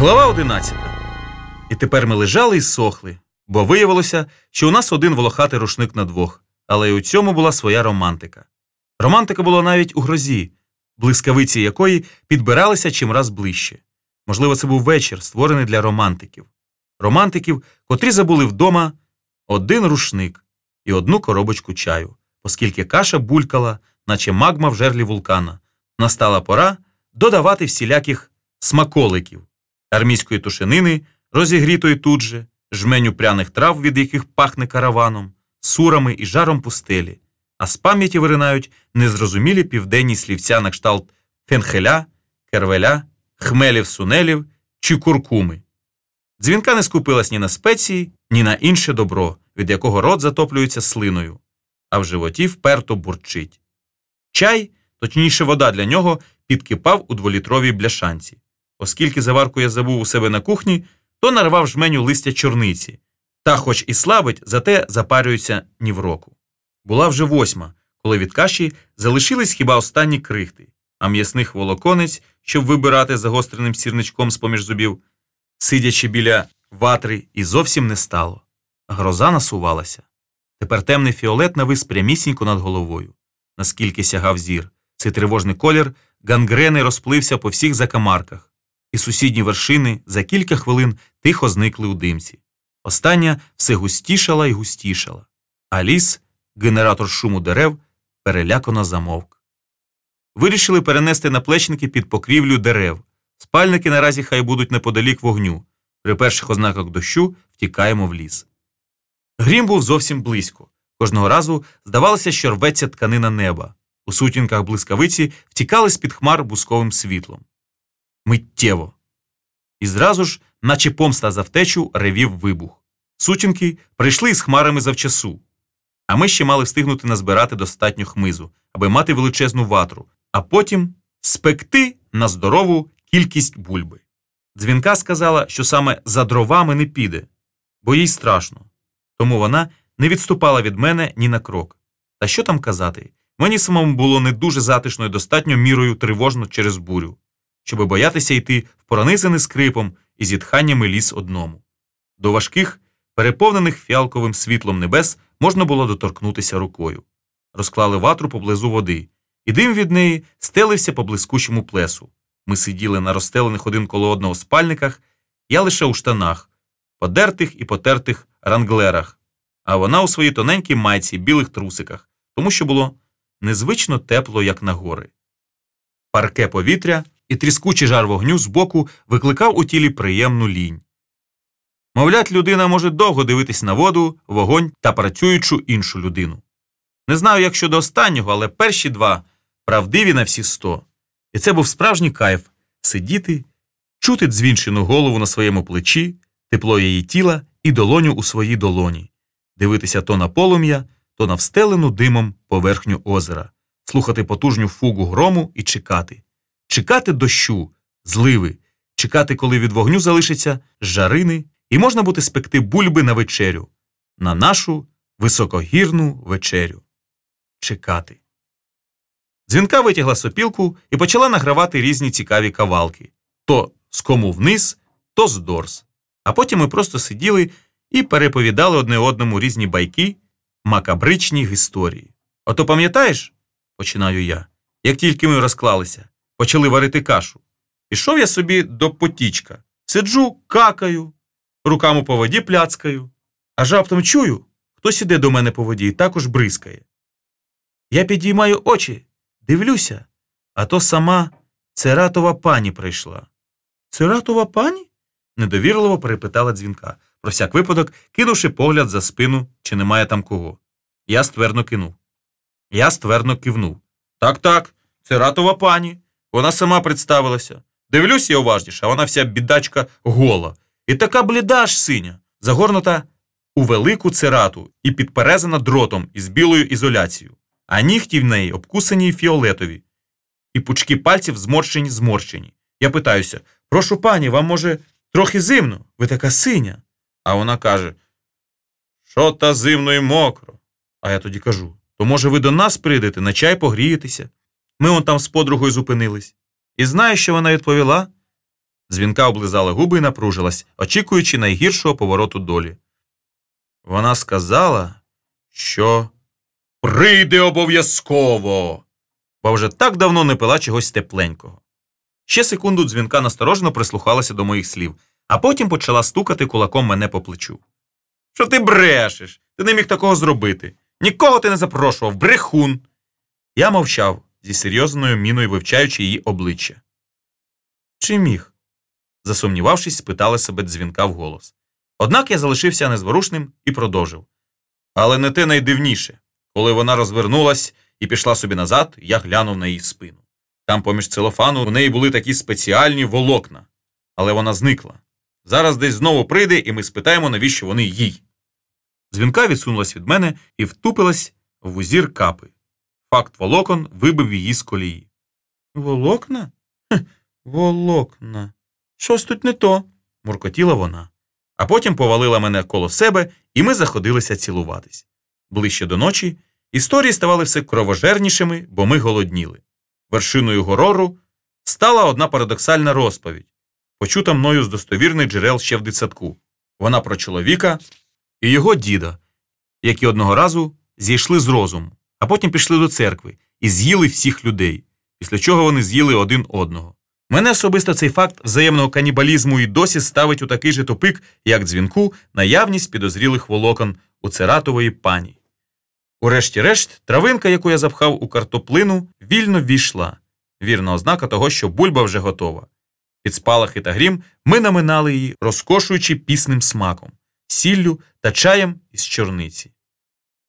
Глава 11. І тепер ми лежали і сохли, бо виявилося, що у нас один волохатий рушник на двох, але й у цьому була своя романтика. Романтика була навіть у грозі, блискавиці якої підбиралися чимраз ближче. Можливо, це був вечір, створений для романтиків. Романтиків, котрі забули вдома один рушник і одну коробочку чаю, оскільки каша булькала, наче магма в жерлі вулкана. Настала пора додавати всіляких смаколиків, армійської тушенини, розігрітої тут же, жменю пряних трав, від яких пахне караваном, сурами і жаром пустелі, а з пам'яті виринають незрозумілі південні слівця на кшталт фенхеля, кервеля, хмелів сунелів чи куркуми. Дзвінка не скупилась ні на спеції, ні на інше добро, від якого рот затоплюється слиною, а в животі вперто бурчить. Чай, точніше, вода для нього, підкипав у дволітровій бляшанці. Оскільки заварку я забув у себе на кухні, то нарвав жменю листя чорниці, та, хоч і слабить, зате запарюється ні в року. Була вже восьма, коли від каші залишились хіба останні крихти, а м'ясних волоконець, щоб вибирати загостреним сірничком з поміж зубів, сидячи біля ватри, і зовсім не стало. Гроза насувалася. Тепер темний фіолет навис прямісінько над головою. Наскільки сягав зір, цей тривожний колір гангрени розплився по всіх закамарках, і сусідні вершини за кілька хвилин тихо зникли у димці. Остання все густішала і густішала, а ліс, генератор шуму дерев, перелякано замовк. Вирішили перенести наплечники під покрівлю дерев. Спальники наразі хай будуть неподалік вогню. При перших ознаках дощу втікаємо в ліс. Грім був зовсім близько. Кожного разу здавалося, що рветься тканина неба. У сутінках блискавиці втікали з-під хмар бусковим світлом. Миттєво. І зразу ж, наче помста за втечу, ревів вибух. Сутінки прийшли із хмарами завчасу. А ми ще мали встигнути назбирати достатньо хмизу, аби мати величезну ватру, а потім спекти на здорову кількість бульби. Дзвінка сказала, що саме за дровами не піде, бо їй страшно. Тому вона не відступала від мене ні на крок. Та що там казати? Мені самому було не дуже затишно і достатньо мірою тривожно через бурю, щоби боятися йти в пронизаний скрипом і зітханнями ліс одному. До важких, переповнених фіалковим світлом небес можна було доторкнутися рукою. Розклали ватру поблизу води, і дим від неї стелився по блискучому плесу. Ми сиділи на розстелених один коло одного спальниках, я лише у штанах, подертих і потертих ранглерах, а вона у своїй тоненькій майці білих трусиках, тому що було незвично тепло, як на гори. Парке повітря і тріскучий жар вогню збоку викликав у тілі приємну лінь. Мовлять, людина може довго дивитись на воду, вогонь та працюючу іншу людину. Не знаю, як щодо останнього, але перші два правдиві на всі сто. І це був справжній кайф сидіти, чути дзвінчену голову на своєму плечі, тепло її тіла і долоню у своїй долоні, дивитися то на полум'я, то на встелену димом поверхню озера, слухати потужню фугу грому і чекати, чекати дощу, зливи, чекати, коли від вогню залишиться жарини, і можна буде спекти бульби на вечерю, на нашу високогірну вечерю. Чекати. Дзвінка витягла сопілку і почала награвати різні цікаві кавалки то з кому вниз, то з дорс. А потім ми просто сиділи і переповідали одне одному різні байки, макабричні історії. Ото пам'ятаєш, починаю я, як тільки ми розклалися, почали варити кашу. Пішов я собі до потічка, сиджу, какаю, руками по воді пляцкаю, аж раптом чую, хтось іде до мене по воді і також бризкає. Я підіймаю очі, дивлюся, а то сама Цератова пані прийшла. Цератова пані? недовірливо перепитала дзвінка, про всяк випадок, кинувши погляд за спину, чи немає там кого. Я ствердно кинув. Я ствердно кивнув. Так, так, Цератова пані. Вона сама представилася. Дивлюсь я уважніше, а вона вся бідачка гола. І така бліда аж синя, загорнута у велику церату і підперезана дротом із білою ізоляцією, а нігті в неї обкусані й фіолетові, і пучки пальців зморщені зморщені. Я питаюся прошу пані, вам, може, трохи зимно, ви така синя. А вона каже, що та зимно і мокро. А я тоді кажу то, може, ви до нас прийдете, на чай погрієтеся. Ми он там з подругою зупинились. І знаєш, що вона відповіла? Дзвінка облизала губи і напружилась, очікуючи найгіршого повороту долі. Вона сказала, що прийде обов'язково, бо вже так давно не пила чогось тепленького. Ще секунду дзвінка насторожено прислухалася до моїх слів, а потім почала стукати кулаком мене по плечу. Що ти брешеш? Ти не міг такого зробити. Нікого ти не запрошував, брехун. Я мовчав зі серйозною міною вивчаючи її обличчя. Чи міг? засумнівавшись, спитала себе дзвінка вголос. Однак я залишився незворушним і продовжив. Але не те найдивніше. Коли вона розвернулась і пішла собі назад, я глянув на її спину. Там, поміж целофану, у неї були такі спеціальні волокна. Але вона зникла. Зараз десь знову прийде, і ми спитаємо, навіщо вони їй. Дзвінка відсунулась від мене і втупилась в узір капи. Факт волокон вибив її з колії. Волокна? Хех, волокна. Щось тут не то, муркотіла вона. А потім повалила мене коло себе, і ми заходилися цілуватись. Ближче до ночі історії ставали все кровожернішими, бо ми голодніли. Вершиною горору стала одна парадоксальна розповідь, почута мною з достовірних джерел ще в дитсадку. Вона про чоловіка і його діда, які одного разу зійшли з розуму, а потім пішли до церкви і з'їли всіх людей, після чого вони з'їли один одного. Мене особисто цей факт взаємного канібалізму і досі ставить у такий же тупик, як дзвінку, наявність підозрілих волокон у цератової пані. Урешті-решт, травинка, яку я запхав у картоплину, вільно ввійшла. Вірна ознака того, що бульба вже готова. Під спалахи та грім ми наминали її, розкошуючи пісним смаком, сіллю та чаєм із чорниці.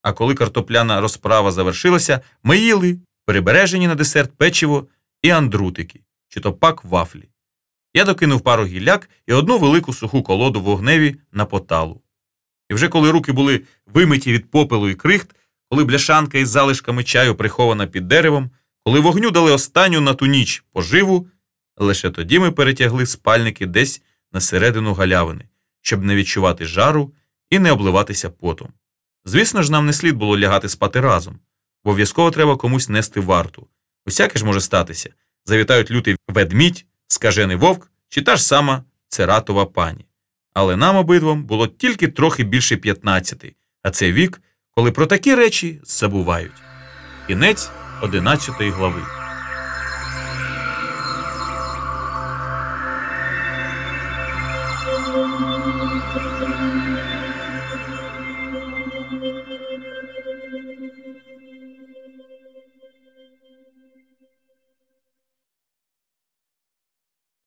А коли картопляна розправа завершилася, ми їли перебережені на десерт печиво і андрутики, чи то пак вафлі. Я докинув пару гілляк і одну велику суху колоду вогневі на поталу. І вже коли руки були вимиті від попелу і крихт, коли бляшанка із залишками чаю прихована під деревом, коли вогню дали останню на ту ніч поживу, лише тоді ми перетягли спальники десь на середину галявини, щоб не відчувати жару і не обливатися потом. Звісно ж, нам не слід було лягати спати разом. Обов'язково треба комусь нести варту. Усяке ж може статися. Завітають лютий ведмідь, скажений вовк чи та ж сама цератова пані. Але нам обидвом було тільки трохи більше 15, а це вік, коли про такі речі забувають. Кінець 11 глави. Thank you. Thank you.